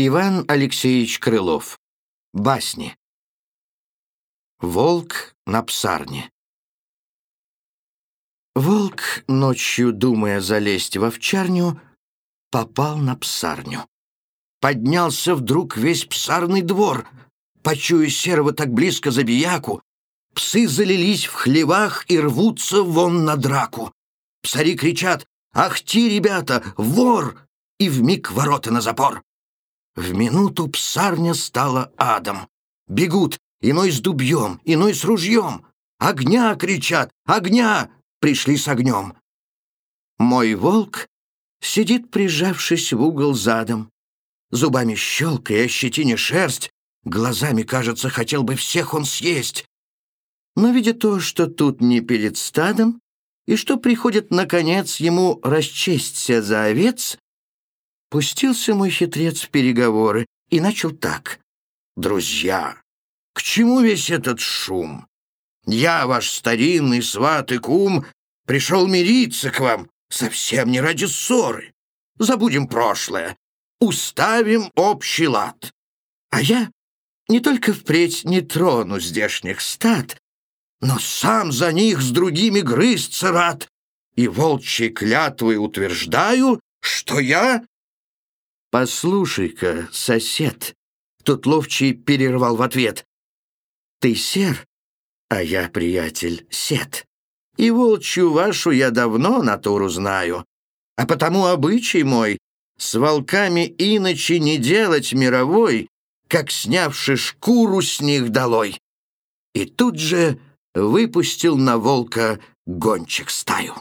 Иван Алексеевич Крылов. Басни. Волк на псарне. Волк, ночью думая залезть в овчарню, попал на псарню. Поднялся вдруг весь псарный двор. Почуя серого так близко забияку, псы залились в хлевах и рвутся вон на драку. Псари кричат «Ах ти, ребята, вор!» и вмиг ворота на запор. В минуту псарня стала адом. Бегут, иной с дубьем, иной с ружьем. «Огня!» — кричат, «Огня!» Пришли с огнем. Мой волк сидит, прижавшись в угол задом. Зубами щелкая, ощетине шерсть, глазами, кажется, хотел бы всех он съесть. Но видя то, что тут не перед стадом, и что приходит, наконец, ему расчесться за овец, Пустился мой хитрец в переговоры и начал так. «Друзья, к чему весь этот шум? Я, ваш старинный сват и кум, пришел мириться к вам совсем не ради ссоры. Забудем прошлое, уставим общий лад. А я не только впредь не трону здешних стад, но сам за них с другими грызться рад, и волчьей клятвой утверждаю, что я «Послушай-ка, сосед!» Тут ловчий перервал в ответ. «Ты сер, а я, приятель, сет. И волчью вашу я давно натуру знаю, а потому обычай мой с волками иначе не делать мировой, как снявши шкуру с них долой». И тут же выпустил на волка гончик стаю.